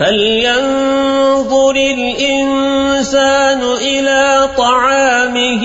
فلينظر الإنسان إلى طعامه